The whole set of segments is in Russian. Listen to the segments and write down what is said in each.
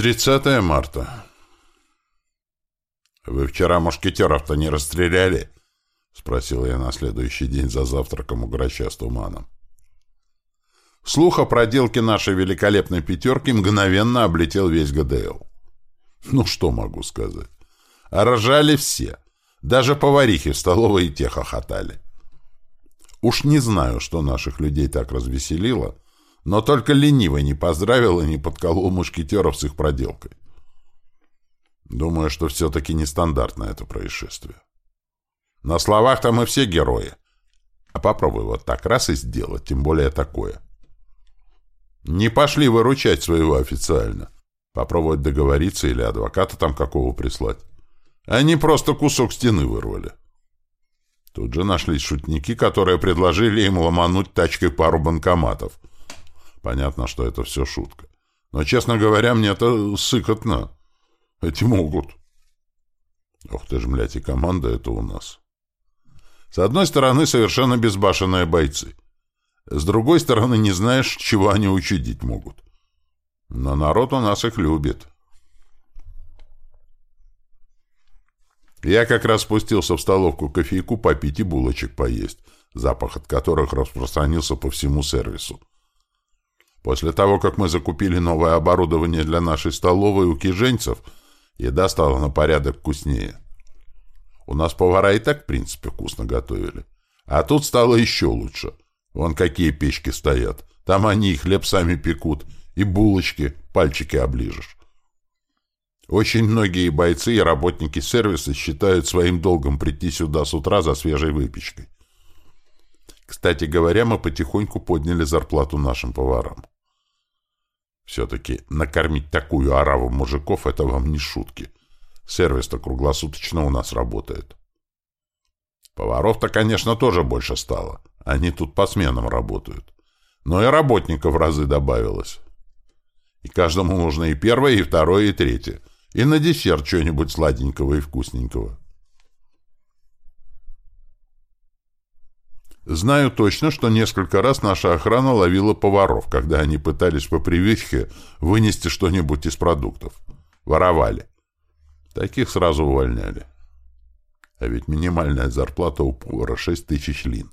30 марта. «Вы вчера мушкетеров-то не расстреляли?» — спросил я на следующий день за завтраком у грача с туманом. Слух о проделке нашей великолепной пятерки мгновенно облетел весь ГДЛ. Ну, что могу сказать. А рожали все. Даже поварихи в столовой и те хохотали. Уж не знаю, что наших людей так развеселило, но только ленивый не поздравил и не подколол мушкетеров с их проделкой. Думаю, что все-таки нестандартно это происшествие. На словах-то мы все герои. А попробуй вот так раз и сделать, тем более такое. Не пошли выручать своего официально. Попробовать договориться или адвоката там какого прислать. Они просто кусок стены вырвали. Тут же нашлись шутники, которые предложили им ломануть тачкой пару банкоматов. Понятно, что это все шутка. Но, честно говоря, мне это сыкотно. Эти могут. Ох ты ж, блядь, и команда это у нас. С одной стороны, совершенно безбашенные бойцы. С другой стороны, не знаешь, чего они учудить могут. Но народ у нас их любит. Я как раз спустился в столовку кофейку попить и булочек поесть, запах от которых распространился по всему сервису. После того, как мы закупили новое оборудование для нашей столовой у киженцев, еда стала на порядок вкуснее. У нас повара и так, в принципе, вкусно готовили. А тут стало еще лучше. Вон какие печки стоят. Там они и хлеб сами пекут, и булочки, пальчики оближешь. Очень многие бойцы и работники сервиса считают своим долгом прийти сюда с утра за свежей выпечкой. Кстати говоря, мы потихоньку подняли зарплату нашим поварам. Все-таки накормить такую ораву мужиков — это вам не шутки. Сервис-то круглосуточно у нас работает. Поваров-то, конечно, тоже больше стало. Они тут по сменам работают. Но и работников разы добавилось. И каждому нужно и первое, и второе, и третье. И на десерт что-нибудь сладенького и вкусненького. Знаю точно, что несколько раз наша охрана ловила поваров, когда они пытались по привычке вынести что-нибудь из продуктов. Воровали. Таких сразу увольняли. А ведь минимальная зарплата у повара 6 тысяч лин.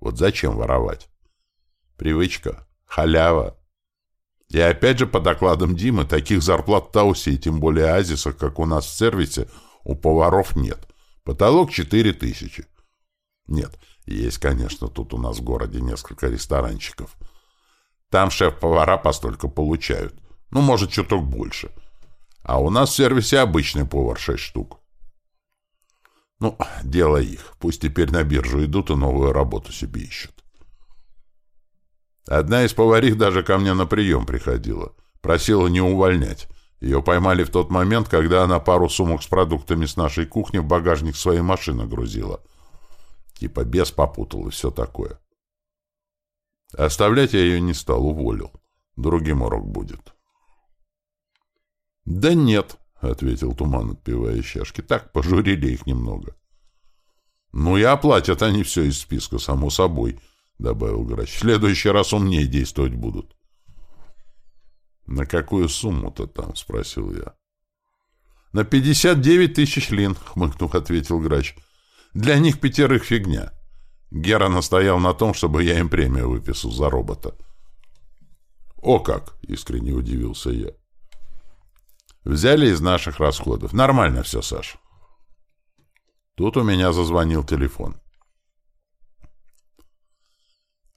Вот зачем воровать? Привычка. Халява. И опять же, по докладам Димы, таких зарплат Таусе и тем более Азиса, как у нас в сервисе, у поваров нет. Потолок 4 тысячи. Нет, есть, конечно, тут у нас в городе несколько ресторанчиков. Там шеф-повара постолько получают. Ну, может, чуток больше. А у нас в сервисе обычный повар 6 штук. Ну, дело их. Пусть теперь на биржу идут и новую работу себе ищут. Одна из поварих даже ко мне на прием приходила. Просила не увольнять. Ее поймали в тот момент, когда она пару сумок с продуктами с нашей кухни в багажник своей машины грузила. Типа бес попутал и все такое. Оставлять я ее не стал, уволил. Другим урок будет. «Да нет», — ответил Туман, отпивая чашки. «Так, пожурили их немного». «Ну и оплатят они все из списка, само собой», — добавил Грач. — В следующий раз умнее действовать будут. — На какую сумму-то там? — спросил я. — На пятьдесят девять тысяч лин, — хмыкнув, ответил Грач. — Для них пятерых фигня. Гера настоял на том, чтобы я им премию выписал за робота. — О как! — искренне удивился я. — Взяли из наших расходов. Нормально все, Саш. Тут у меня зазвонил телефон. —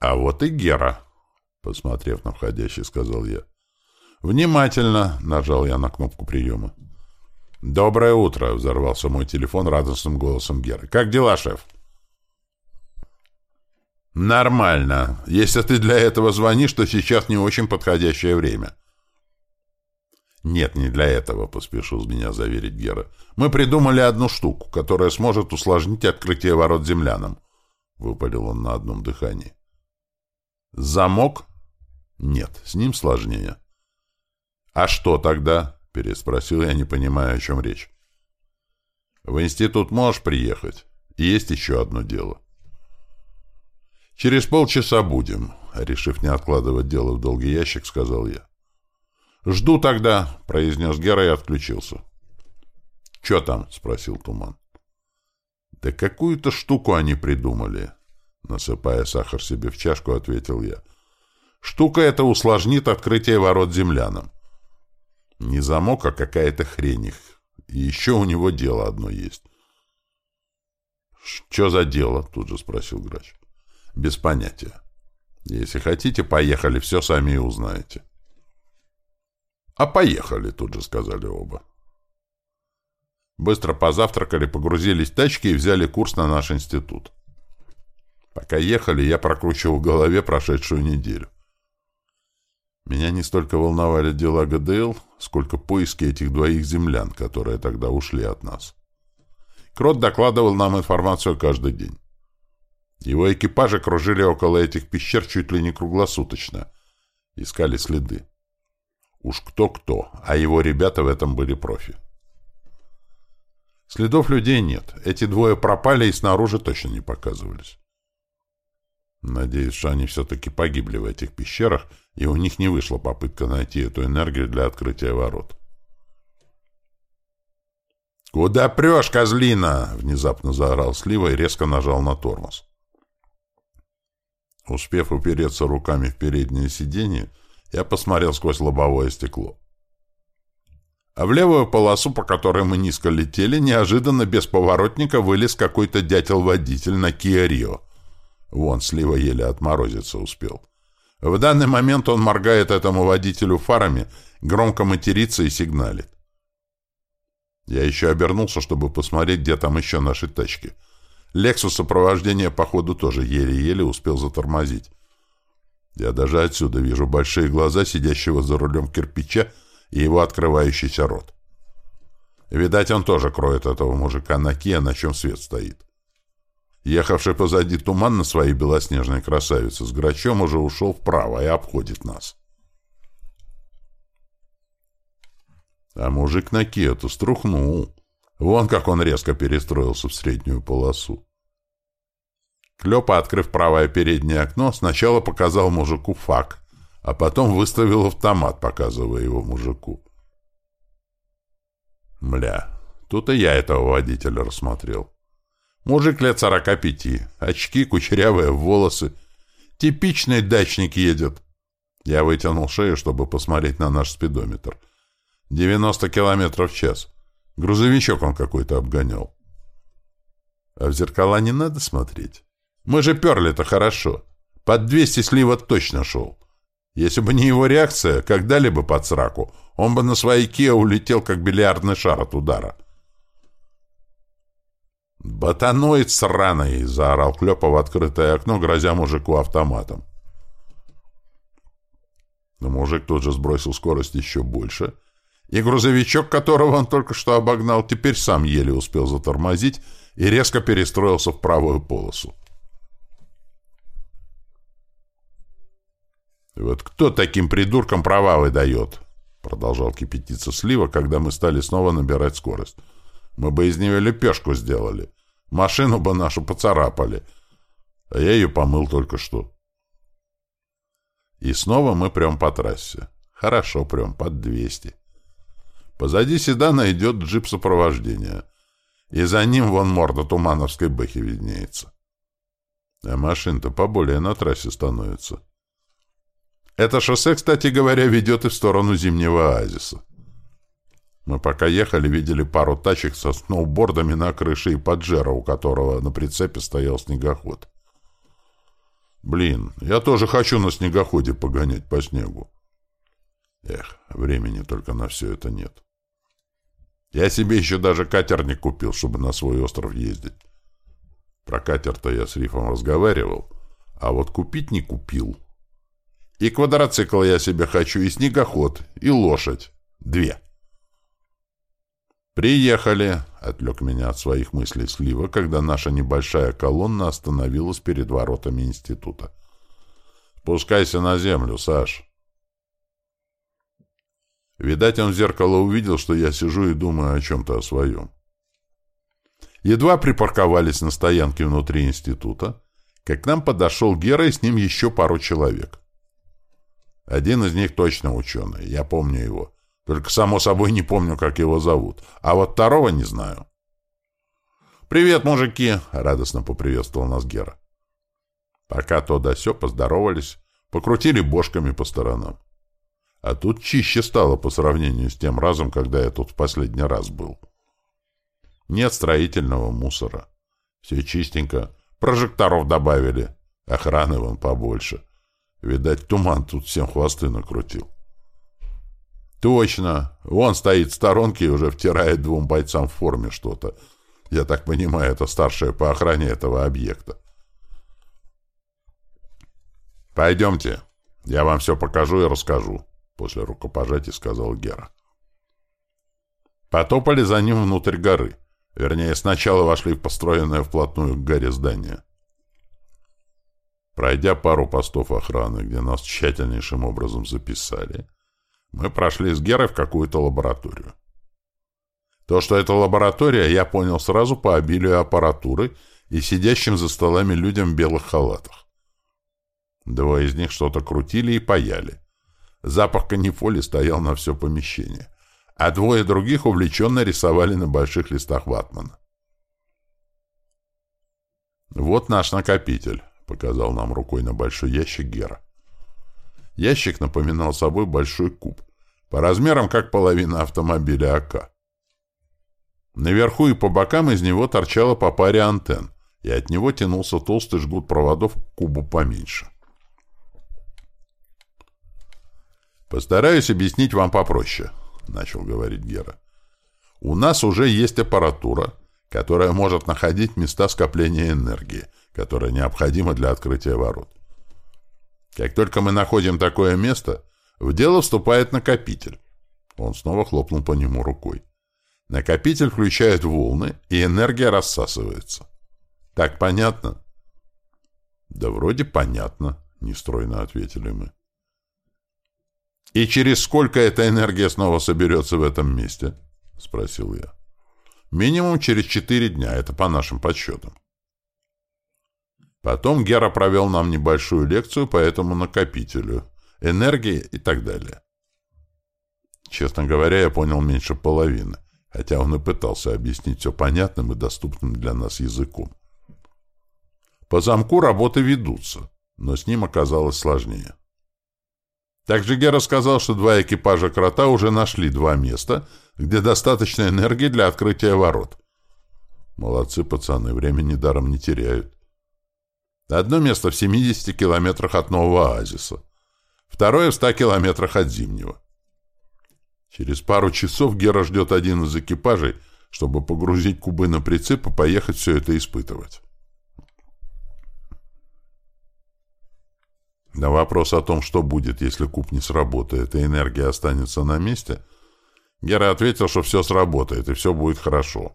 «А вот и Гера», — посмотрев на входящий, сказал я. «Внимательно!» — нажал я на кнопку приема. «Доброе утро!» — взорвался мой телефон радостным голосом Геры. «Как дела, шеф?» «Нормально. Если ты для этого звонишь, то сейчас не очень подходящее время». «Нет, не для этого», — поспешил меня заверить Гера. «Мы придумали одну штуку, которая сможет усложнить открытие ворот землянам», — выпалил он на одном дыхании. Замок? Нет, с ним сложнее. А что тогда? Переспросил я, не понимая, о чем речь. В институт можешь приехать? Есть еще одно дело. Через полчаса будем, решив не откладывать дело в долгий ящик, сказал я. «Жду тогда», — произнес Гера и отключился. «Че там?» — спросил Туман. «Да какую-то штуку они придумали», — насыпая сахар себе в чашку, ответил я. «Штука эта усложнит открытие ворот землянам. Не замок, а какая-то хрень их. И еще у него дело одно есть». «Что за дело?» — тут же спросил грач. «Без понятия. Если хотите, поехали, все сами и узнаете». «А поехали», — тут же сказали оба. Быстро позавтракали, погрузились в тачки и взяли курс на наш институт. Пока ехали, я прокручивал в голове прошедшую неделю. Меня не столько волновали дела ГДЛ, сколько поиски этих двоих землян, которые тогда ушли от нас. Крот докладывал нам информацию каждый день. Его экипажи кружили около этих пещер чуть ли не круглосуточно. Искали следы. Уж кто-кто, а его ребята в этом были профи. Следов людей нет. Эти двое пропали и снаружи точно не показывались. Надеюсь, что они все-таки погибли в этих пещерах, и у них не вышла попытка найти эту энергию для открытия ворот. «Куда прешь, козлина?» — внезапно заорал Слива и резко нажал на тормоз. Успев упереться руками в переднее сиденье, я посмотрел сквозь лобовое стекло. А в левую полосу, по которой мы низко летели, неожиданно без поворотника вылез какой-то дятел-водитель на Kia Rio. Вон, слива еле отморозиться успел. В данный момент он моргает этому водителю фарами, громко матерится и сигналит. Я еще обернулся, чтобы посмотреть, где там еще наши тачки. Лексус сопровождения, походу, тоже еле-еле успел затормозить. Я даже отсюда вижу большие глаза сидящего за рулем кирпича и его открывающийся рот. Видать, он тоже кроет этого мужика на ки, на чем свет стоит. Ехавший позади туман на своей белоснежной красавице с грачом уже ушел вправо и обходит нас. А мужик на Киоту струхнул. Вон как он резко перестроился в среднюю полосу. Клёпа, открыв правое переднее окно, сначала показал мужику фак, а потом выставил автомат, показывая его мужику. Мля, тут и я этого водителя рассмотрел. Мужик лет сорока пяти, очки, кучерявые волосы. Типичный дачник едет. Я вытянул шею, чтобы посмотреть на наш спидометр — 90 километров в час. Грузовичок он какой-то обгонял. А в зеркала не надо смотреть. Мы же перли-то хорошо. Под 200 слива точно шел. Если бы не его реакция, как дали бы под сраку, он бы на своей Киа улетел, как бильярдный шар от удара. «Ботаноид сраный!» — заорал Клёпа в открытое окно, грозя мужику автоматом. Но мужик тут же сбросил скорость еще больше — и грузовичок, которого он только что обогнал, теперь сам еле успел затормозить и резко перестроился в правую полосу. «Вот кто таким придуркам права выдает?» Продолжал кипятиться слива, когда мы стали снова набирать скорость. «Мы бы из нее лепешку сделали. Машину бы нашу поцарапали. А я ее помыл только что». И снова мы прям по трассе. Хорошо прям, под двести. Позади седана идет джип сопровождения. И за ним вон морда тумановской бэхи виднеется. А машин-то поболее на трассе становится. Это шоссе, кстати говоря, ведет и в сторону зимнего оазиса. Мы пока ехали, видели пару тачек со сноубордами на крыше и поджера, у которого на прицепе стоял снегоход. Блин, я тоже хочу на снегоходе погонять по снегу. Эх, времени только на все это нет. Я себе еще даже катерник купил, чтобы на свой остров ездить. Про катер-то я с Рифом разговаривал, а вот купить не купил. И квадроцикл я себе хочу, и снегоход, и лошадь. Две. «Приехали!» — отвлек меня от своих мыслей слива, когда наша небольшая колонна остановилась перед воротами института. «Спускайся на землю, Саш!» Видать, он в зеркало увидел, что я сижу и думаю о чем-то о своем. Едва припарковались на стоянке внутри института, как к нам подошел Гера и с ним еще пару человек. Один из них точно ученый, я помню его. Только, само собой, не помню, как его зовут. А вот второго не знаю. «Привет, мужики!» — радостно поприветствовал нас Гера. Пока то да сё поздоровались, покрутили бошками по сторонам. А тут чище стало по сравнению с тем разом, когда я тут в последний раз был. Нет строительного мусора. Все чистенько. Прожекторов добавили. Охраны вон побольше. Видать, туман тут всем хвосты накрутил. Точно. Вон стоит в сторонке и уже втирает двум бойцам в форме что-то. Я так понимаю, это старшая по охране этого объекта. «Пойдемте. Я вам все покажу и расскажу», — после рукопожатия сказал Гера. Потопали за ним внутрь горы. Вернее, сначала вошли в построенное вплотную к горе здание. Пройдя пару постов охраны, где нас тщательнейшим образом записали, мы прошли с Герой в какую-то лабораторию. То, что это лаборатория, я понял сразу по обилию аппаратуры и сидящим за столами людям в белых халатах. Двое из них что-то крутили и паяли. Запах канифоли стоял на все помещение а двое других увлеченно рисовали на больших листах ватмана. «Вот наш накопитель», — показал нам рукой на большой ящик Гера. Ящик напоминал собой большой куб, по размерам как половина автомобиля АК. Наверху и по бокам из него торчало по паре антенн, и от него тянулся толстый жгут проводов к кубу поменьше. Постараюсь объяснить вам попроще. — начал говорить Гера. «У нас уже есть аппаратура, которая может находить места скопления энергии, которая необходима для открытия ворот. Как только мы находим такое место, в дело вступает накопитель». Он снова хлопнул по нему рукой. Накопитель включает волны, и энергия рассасывается. Так понятно? Да вроде понятно, нестройно ответили мы. «И через сколько эта энергия снова соберется в этом месте?» — спросил я. «Минимум через четыре дня, это по нашим подсчетам». Потом Гера провел нам небольшую лекцию по этому накопителю, энергии и так далее. Честно говоря, я понял меньше половины, хотя он и пытался объяснить все понятным и доступным для нас языком. По замку работы ведутся, но с ним оказалось сложнее. Также Гера сказал, что два экипажа крота уже нашли два места, где достаточно энергии для открытия ворот. Молодцы пацаны, времени даром не теряют. Одно место в 70 километрах от нового оазиса. Второе в 100 километрах от зимнего. Через пару часов Гера ждет один из экипажей, чтобы погрузить кубы на прицеп и поехать все это испытывать. На вопрос о том, что будет, если куб не сработает и энергия останется на месте, Гера ответил, что все сработает и все будет хорошо.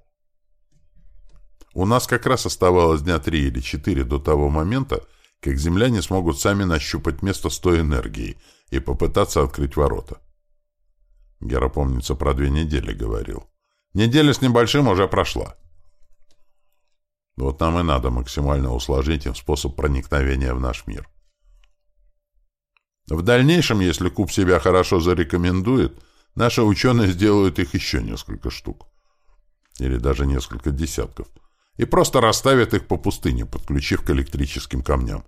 У нас как раз оставалось дня три или четыре до того момента, как земляне смогут сами нащупать место с той энергией и попытаться открыть ворота. Гера, помнится, про две недели говорил. Неделя с небольшим уже прошла. Вот нам и надо максимально усложнить им способ проникновения в наш мир. В дальнейшем, если куб себя хорошо зарекомендует, наши ученые сделают их еще несколько штук. Или даже несколько десятков. И просто расставят их по пустыне, подключив к электрическим камням.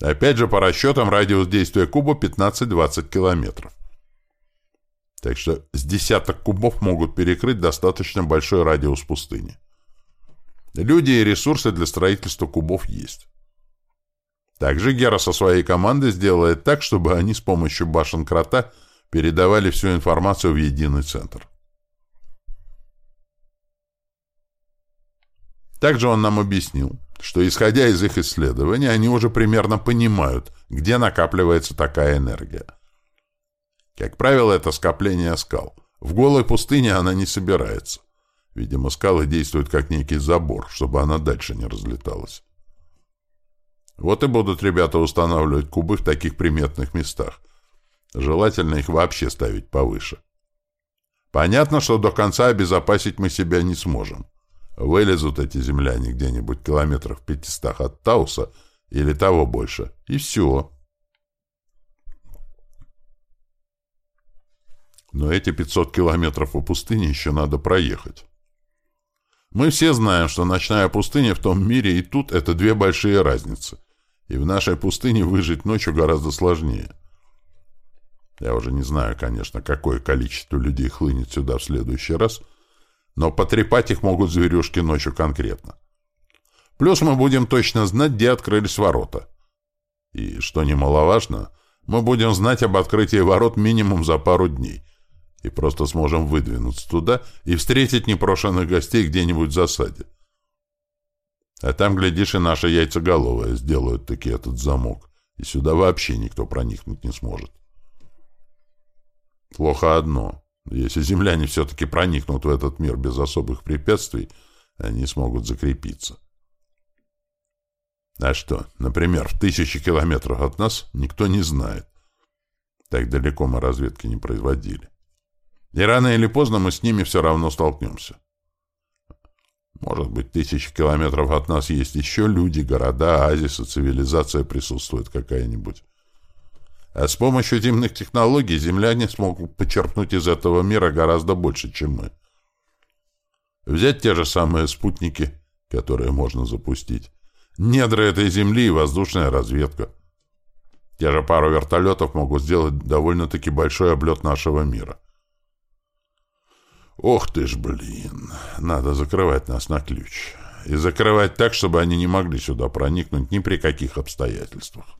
Опять же, по расчетам, радиус действия куба 15-20 километров. Так что с десяток кубов могут перекрыть достаточно большой радиус пустыни. Люди и ресурсы для строительства кубов есть. Также Гера со своей командой сделает так, чтобы они с помощью башен крота передавали всю информацию в единый центр. Также он нам объяснил, что, исходя из их исследований, они уже примерно понимают, где накапливается такая энергия. Как правило, это скопление скал. В голой пустыне она не собирается. Видимо, скалы действуют как некий забор, чтобы она дальше не разлеталась. Вот и будут ребята устанавливать кубы в таких приметных местах. Желательно их вообще ставить повыше. Понятно, что до конца обезопасить мы себя не сможем. Вылезут эти земляне где-нибудь километров в пятистах от Тауса или того больше, и все. Но эти 500 километров по пустыне еще надо проехать. Мы все знаем, что ночная пустыня в том мире и тут — это две большие разницы. И в нашей пустыне выжить ночью гораздо сложнее. Я уже не знаю, конечно, какое количество людей хлынет сюда в следующий раз — но потрепать их могут зверюшки ночью конкретно. Плюс мы будем точно знать, где открылись ворота. И, что немаловажно, мы будем знать об открытии ворот минимум за пару дней — и просто сможем выдвинуться туда и встретить непрошенных гостей где-нибудь в засаде. А там, глядишь, и наши яйцеголовые сделают таки этот замок, и сюда вообще никто проникнуть не сможет. Плохо одно. Если земляне все-таки проникнут в этот мир без особых препятствий, они смогут закрепиться. А что, например, в тысячи километров от нас никто не знает. Так далеко мы разведки не производили. И рано или поздно мы с ними все равно столкнемся. Может быть, тысячи километров от нас есть еще люди, города, оазисы, цивилизация присутствует какая-нибудь. А с помощью темных технологий земляне смогут почерпнуть из этого мира гораздо больше, чем мы. Взять те же самые спутники, которые можно запустить. Недра этой земли и воздушная разведка. Те же пару вертолетов могут сделать довольно-таки большой облет нашего мира. Ох ты ж, блин, надо закрывать нас на ключ. И закрывать так, чтобы они не могли сюда проникнуть ни при каких обстоятельствах.